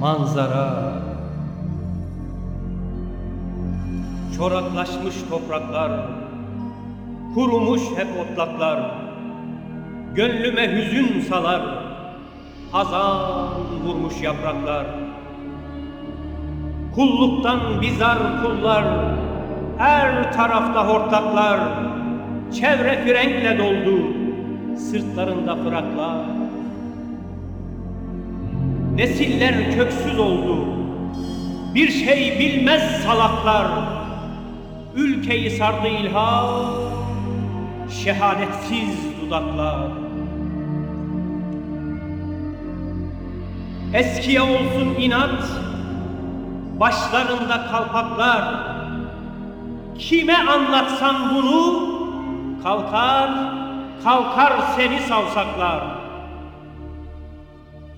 manzara. Çoraklaşmış topraklar, kurumuş hep otlaklar. Gönlüme hüzün salar, hazan vurmuş yapraklar. Kulluktan bizar kullar, her tarafta hortlaklar. Çevre frenkle doldu, sırtlarında fıraklar. Nesiller köksüz oldu, bir şey bilmez salaklar. Ülkeyi sardı ilham, şehadetsiz dudaklar. Eskiye olsun inat, başlarında kalpaklar. Kime anlatsan bunu, kalkar, kalkar seni savsaklar.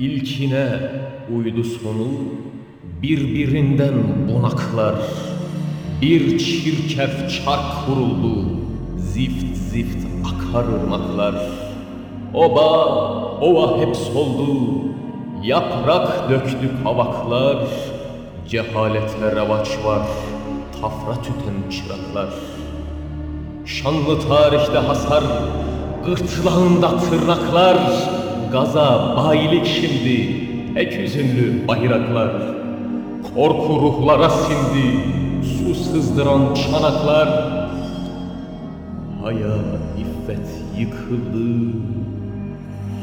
İlkine uydu sonu birbirinden bunaklar. Bir çirkef çark kuruldu, zift zift akar ırmaklar. Oba, ova hep soldu, yaprak döktü kavaklar. Cehalete revaç var, tafra tüten çıraklar. Şanlı tarihte hasar, gırtlağında tırnaklar, gaza bayilik şimdi, tek hüzünlü bayraklar. Korku ruhlara sindi, su sızdıran çanaklar. Haya iffet yıkıldı,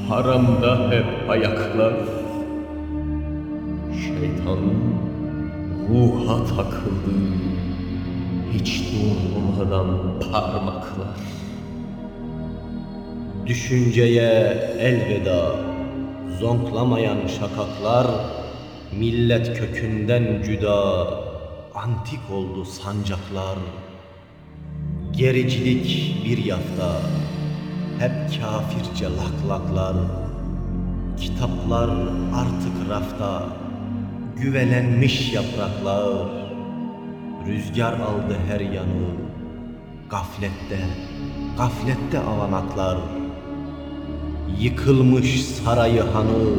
haramda hep ayaklar. Şeytan ruha takıldı, hiç durmadan parmaklar. Düşünceye elveda. Zonklamayan şakaklar Millet kökünden cüda. Antik oldu sancaklar. Gericilik bir yafta. Hep kafirce laklaklar. Kitaplar artık rafta. Güvelenmiş yapraklar. Rüzgar aldı her yanı. Gaflette, gaflette avanaklar Yıkılmış sarayı hanı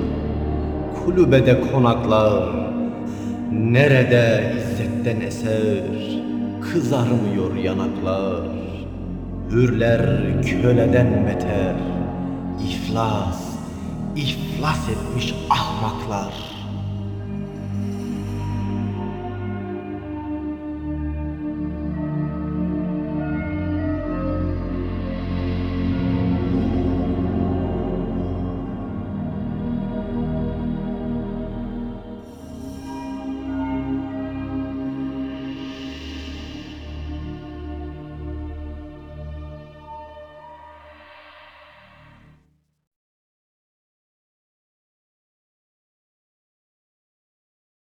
Kulübede konaklar Nerede izzetten eser Kızarmıyor yanaklar. Hürler köleden beter İflas, iflas etmiş ahmaklar